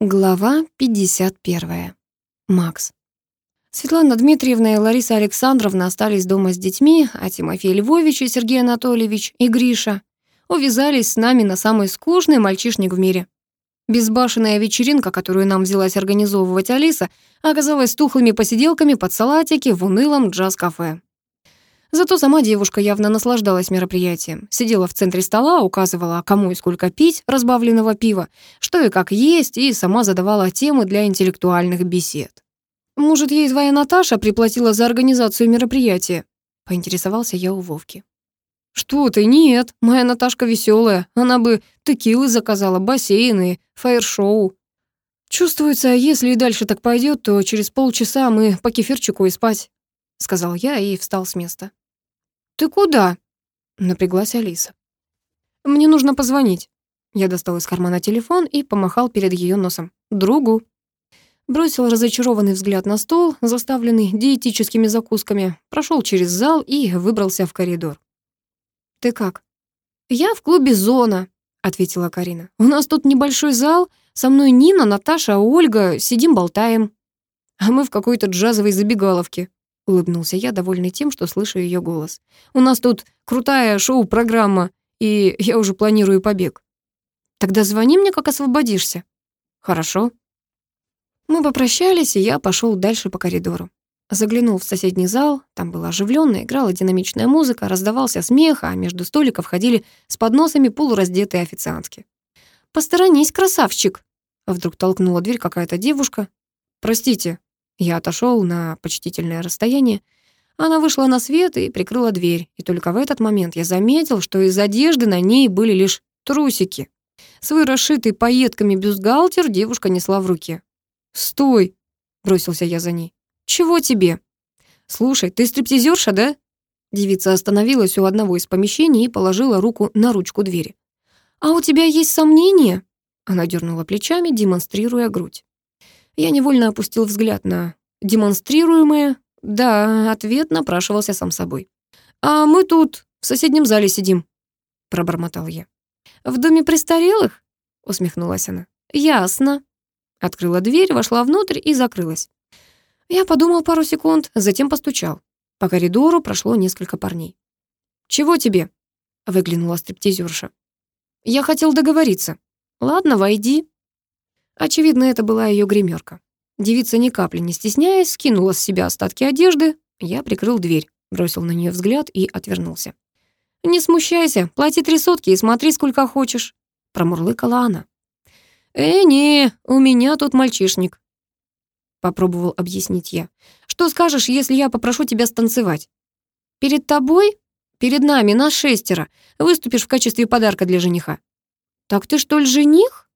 Глава 51. Макс. Светлана Дмитриевна и Лариса Александровна остались дома с детьми, а Тимофей Львович и Сергей Анатольевич и Гриша увязались с нами на самый скучный мальчишник в мире. Безбашенная вечеринка, которую нам взялась организовывать Алиса, оказалась тухлыми посиделками под салатики в унылом джаз-кафе. Зато сама девушка явно наслаждалась мероприятием. Сидела в центре стола, указывала, кому и сколько пить разбавленного пива, что и как есть, и сама задавала темы для интеллектуальных бесед. «Может, ей твоя Наташа приплатила за организацию мероприятия?» — поинтересовался я у Вовки. «Что ты, нет, моя Наташка веселая, она бы текилы заказала, бассейны, фаер-шоу. Чувствуется, если и дальше так пойдет, то через полчаса мы по кефирчику и спать», — сказал я и встал с места. «Ты куда?» — напряглась Алиса. «Мне нужно позвонить». Я достал из кармана телефон и помахал перед ее носом. «Другу». Бросил разочарованный взгляд на стол, заставленный диетическими закусками, прошел через зал и выбрался в коридор. «Ты как?» «Я в клубе «Зона», — ответила Карина. «У нас тут небольшой зал, со мной Нина, Наташа, Ольга, сидим болтаем. А мы в какой-то джазовой забегаловке», улыбнулся я, довольный тем, что слышу ее голос. «У нас тут крутая шоу-программа, и я уже планирую побег». «Тогда звони мне, как освободишься». «Хорошо». Мы попрощались, и я пошел дальше по коридору. Заглянул в соседний зал, там было оживленно, играла динамичная музыка, раздавался смех, а между столиков ходили с подносами полураздетые официантки. «Посторонись, красавчик!» Вдруг толкнула дверь какая-то девушка. «Простите», я отошел на почтительное расстояние. Она вышла на свет и прикрыла дверь, и только в этот момент я заметил, что из одежды на ней были лишь трусики. Свой расшитый пайетками бюстгальтер девушка несла в руке. «Стой!» — бросился я за ней. «Чего тебе?» «Слушай, ты стриптизерша, да?» Девица остановилась у одного из помещений и положила руку на ручку двери. «А у тебя есть сомнения?» Она дернула плечами, демонстрируя грудь. Я невольно опустил взгляд на демонстрируемое. Да, ответ напрашивался сам собой. «А мы тут, в соседнем зале сидим», — пробормотал я. «В доме престарелых?» — усмехнулась она. «Ясно». Открыла дверь, вошла внутрь и закрылась. Я подумал пару секунд, затем постучал. По коридору прошло несколько парней. «Чего тебе?» — выглянула стриптизерша. «Я хотел договориться». «Ладно, войди», Очевидно, это была ее гримерка. Девица ни капли не стесняясь, скинула с себя остатки одежды. Я прикрыл дверь, бросил на нее взгляд и отвернулся. «Не смущайся, плати три сотки и смотри, сколько хочешь», — промурлыкала она. «Э, не, у меня тут мальчишник», — попробовал объяснить я. «Что скажешь, если я попрошу тебя станцевать?» «Перед тобой? Перед нами, нас шестеро. Выступишь в качестве подарка для жениха». «Так ты что ли жених?»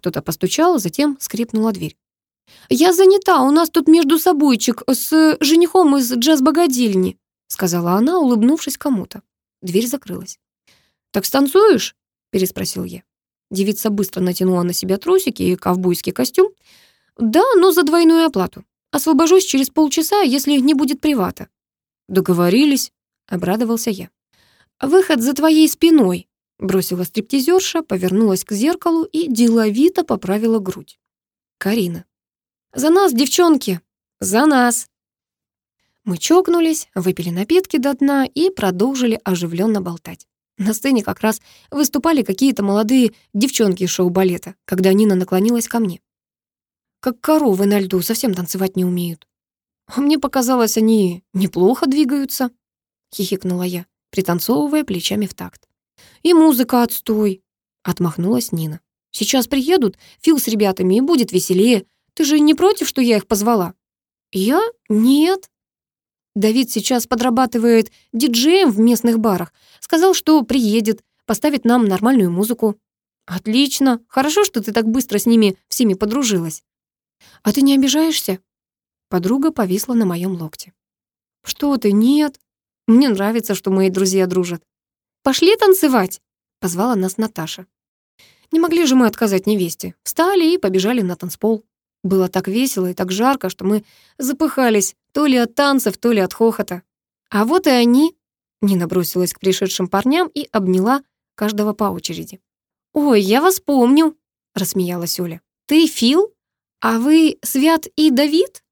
Кто-то постучал, затем скрипнула дверь. «Я занята, у нас тут между собойчик с женихом из джаз-богадельни», сказала она, улыбнувшись кому-то. Дверь закрылась. «Так станцуешь?» переспросил я. Девица быстро натянула на себя трусики и ковбойский костюм. «Да, но за двойную оплату. Освобожусь через полчаса, если не будет привата». «Договорились», — обрадовался я. «Выход за твоей спиной», Бросила стриптизерша, повернулась к зеркалу и деловито поправила грудь. Карина. «За нас, девчонки! За нас!» Мы чокнулись, выпили напитки до дна и продолжили оживленно болтать. На сцене как раз выступали какие-то молодые девчонки шоу-балета, когда Нина наклонилась ко мне. Как коровы на льду, совсем танцевать не умеют. А мне показалось, они неплохо двигаются, хихикнула я, пританцовывая плечами в такт. И музыка отстой. Отмахнулась Нина. Сейчас приедут Фил с ребятами, и будет веселее. Ты же не против, что я их позвала? Я? Нет. Давид сейчас подрабатывает диджеем в местных барах. Сказал, что приедет, поставит нам нормальную музыку. Отлично. Хорошо, что ты так быстро с ними всеми подружилась. А ты не обижаешься? Подруга повисла на моем локте. Что ты, нет. Мне нравится, что мои друзья дружат. «Пошли танцевать!» — позвала нас Наташа. Не могли же мы отказать невесте. Встали и побежали на танцпол. Было так весело и так жарко, что мы запыхались то ли от танцев, то ли от хохота. А вот и они. Нина бросилась к пришедшим парням и обняла каждого по очереди. «Ой, я вас помню!» — рассмеялась Оля. ты Фил? А вы Свят и Давид?»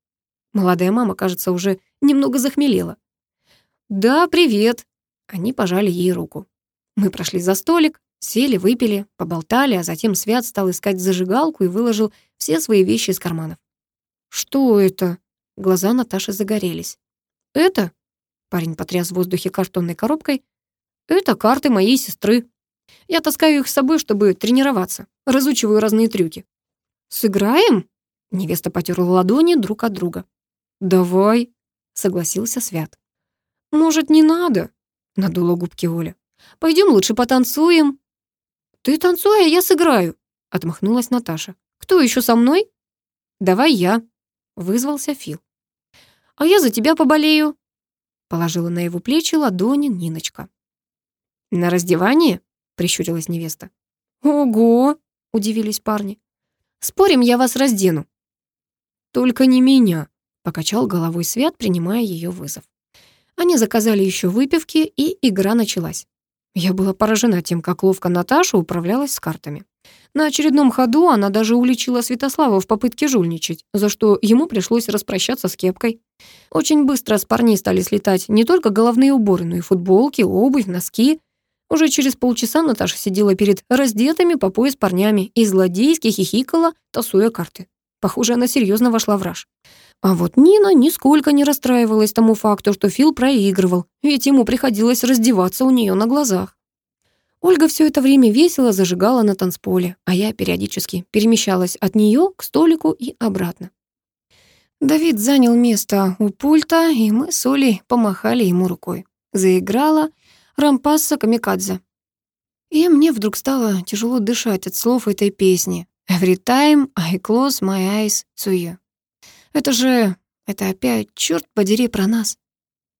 Молодая мама, кажется, уже немного захмелела. «Да, привет». Они пожали ей руку. Мы прошли за столик, сели, выпили, поболтали, а затем Свят стал искать зажигалку и выложил все свои вещи из карманов. «Что это?» Глаза Наташи загорелись. «Это?» Парень потряс в воздухе картонной коробкой. «Это карты моей сестры. Я таскаю их с собой, чтобы тренироваться. Разучиваю разные трюки». «Сыграем?» Невеста потерла ладони друг от друга. «Давай», — согласился Свят. «Может, не надо?» — надула губки Оля. «Пойдем лучше потанцуем». «Ты танцуй, а я сыграю», — отмахнулась Наташа. «Кто еще со мной?» «Давай я», — вызвался Фил. «А я за тебя поболею», — положила на его плечи ладони Ниночка. «На раздевание?» — прищурилась невеста. «Ого!» — удивились парни. «Спорим, я вас раздену». «Только не меня», — покачал головой Свят, принимая ее вызов. Они заказали еще выпивки, и игра началась. Я была поражена тем, как ловко Наташа управлялась с картами. На очередном ходу она даже уличила Святослава в попытке жульничать, за что ему пришлось распрощаться с кепкой. Очень быстро с парней стали слетать не только головные уборы, но и футболки, обувь, носки. Уже через полчаса Наташа сидела перед раздетыми по пояс парнями и злодейски хихикала, тасуя карты. Похоже, она серьезно вошла в раж. А вот Нина нисколько не расстраивалась тому факту, что Фил проигрывал, ведь ему приходилось раздеваться у нее на глазах. Ольга все это время весело зажигала на танцполе, а я периодически перемещалась от нее к столику и обратно. Давид занял место у пульта, и мы с Олей помахали ему рукой. Заиграла Рампасса Камикадзе. И мне вдруг стало тяжело дышать от слов этой песни. «Every time I close my eyes to you». Это же... Это опять, черт подери, про нас.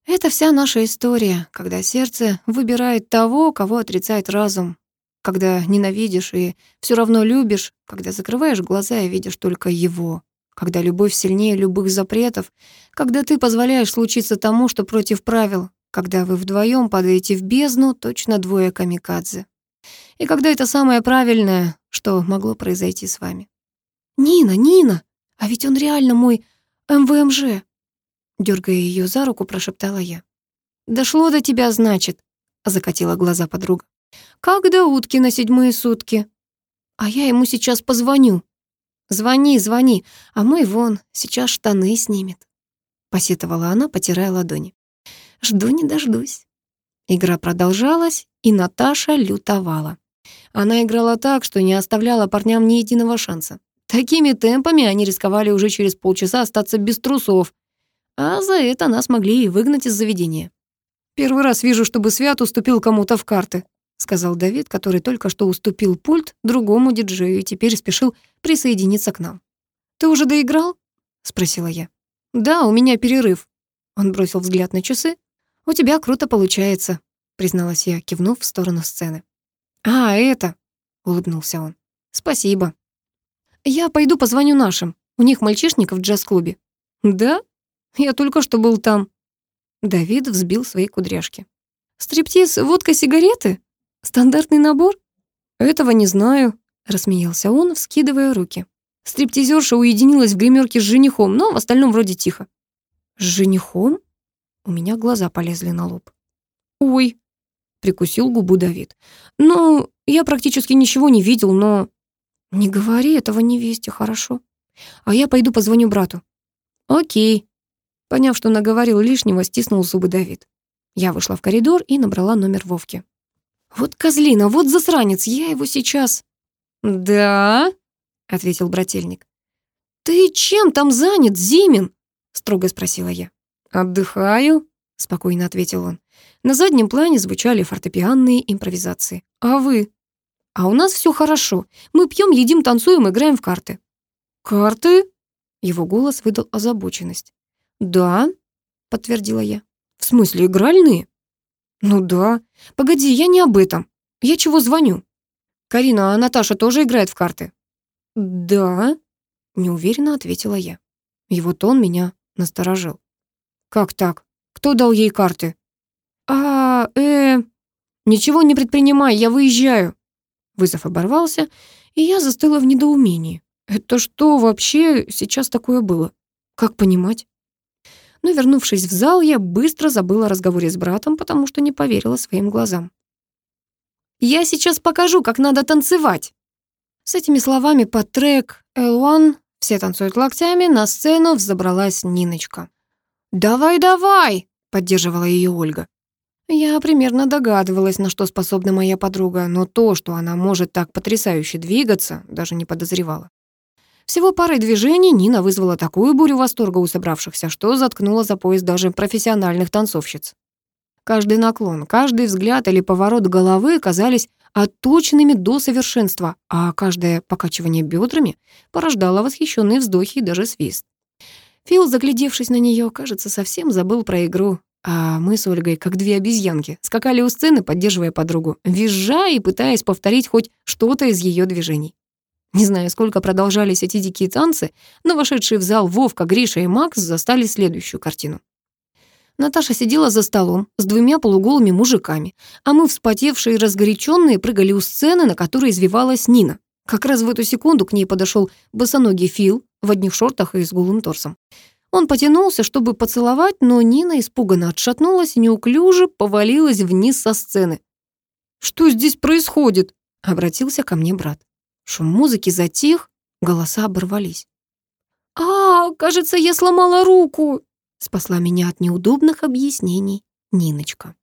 Это вся наша история, когда сердце выбирает того, кого отрицает разум. Когда ненавидишь и все равно любишь, когда закрываешь глаза и видишь только его. Когда любовь сильнее любых запретов, когда ты позволяешь случиться тому, что против правил, когда вы вдвоем падаете в бездну, точно двое камикадзе. И когда это самое правильное, что могло произойти с вами. «Нина, Нина, а ведь он реально мой МВМЖ!» Дергая ее за руку, прошептала я. «Дошло до тебя, значит?» Закатила глаза подруга. «Как до утки на седьмые сутки?» «А я ему сейчас позвоню». «Звони, звони, а мой вон сейчас штаны снимет», посетовала она, потирая ладони. «Жду не дождусь». Игра продолжалась, и Наташа лютовала. Она играла так, что не оставляла парням ни единого шанса. Такими темпами они рисковали уже через полчаса остаться без трусов, а за это нас могли и выгнать из заведения. «Первый раз вижу, чтобы Свят уступил кому-то в карты», сказал Давид, который только что уступил пульт другому диджею и теперь спешил присоединиться к нам. «Ты уже доиграл?» — спросила я. «Да, у меня перерыв». Он бросил взгляд на часы. «У тебя круто получается», — призналась я, кивнув в сторону сцены. «А, это...» — улыбнулся он. «Спасибо». «Я пойду позвоню нашим. У них мальчишник в джаз-клубе». «Да? Я только что был там». Давид взбил свои кудряшки. «Стриптиз, водка, сигареты? Стандартный набор?» «Этого не знаю», — рассмеялся он, вскидывая руки. Стриптизерша уединилась в гримерке с женихом, но в остальном вроде тихо. «С женихом?» У меня глаза полезли на лоб. «Ой», — прикусил губу Давид. «Ну, я практически ничего не видел, но «Не говори этого невесте, хорошо? А я пойду позвоню брату». «Окей». Поняв, что наговорил лишнего, стиснул зубы Давид. Я вышла в коридор и набрала номер Вовки. «Вот козлина, вот засранец, я его сейчас...» «Да?» — ответил брательник. «Ты чем там занят, Зимин?» — строго спросила я. «Отдыхаю», — спокойно ответил он. На заднем плане звучали фортепианные импровизации. «А вы?» А у нас все хорошо. Мы пьем, едим, танцуем, играем в карты». «Карты?» Его голос выдал озабоченность. «Да», — подтвердила я. «В смысле, игральные?» «Ну да. Погоди, я не об этом. Я чего звоню?» «Карина, а Наташа тоже играет в карты?» «Да», — неуверенно ответила я. Его тон меня насторожил. «Как так? Кто дал ей карты?» «А, э...» «Ничего не предпринимай, я выезжаю». Вызов оборвался, и я застыла в недоумении. Это что вообще сейчас такое было? Как понимать? Но, вернувшись в зал, я быстро забыла о разговоре с братом, потому что не поверила своим глазам. «Я сейчас покажу, как надо танцевать!» С этими словами под трек «L1» все танцуют локтями, на сцену взобралась Ниночка. «Давай, давай!» — поддерживала ее Ольга. Я примерно догадывалась, на что способна моя подруга, но то, что она может так потрясающе двигаться, даже не подозревала. Всего парой движений Нина вызвала такую бурю восторга у собравшихся, что заткнула за пояс даже профессиональных танцовщиц. Каждый наклон, каждый взгляд или поворот головы казались отточенными до совершенства, а каждое покачивание бедрами порождало восхищенные вздохи и даже свист. Фил, заглядевшись на нее, кажется, совсем забыл про игру, а мы с Ольгой, как две обезьянки, скакали у сцены, поддерживая подругу, визжа и пытаясь повторить хоть что-то из ее движений. Не знаю, сколько продолжались эти дикие танцы, но вошедшие в зал Вовка, Гриша и Макс застали следующую картину. Наташа сидела за столом с двумя полуголыми мужиками, а мы, вспотевшие и разгоряченные, прыгали у сцены, на которой извивалась Нина. Как раз в эту секунду к ней подошел босоногий Фил в одних шортах и с голым торсом. Он потянулся, чтобы поцеловать, но Нина испуганно отшатнулась и неуклюже повалилась вниз со сцены. «Что здесь происходит?» — обратился ко мне брат. Шум музыки затих, голоса оборвались. «А, кажется, я сломала руку!» Спасла меня от неудобных объяснений Ниночка.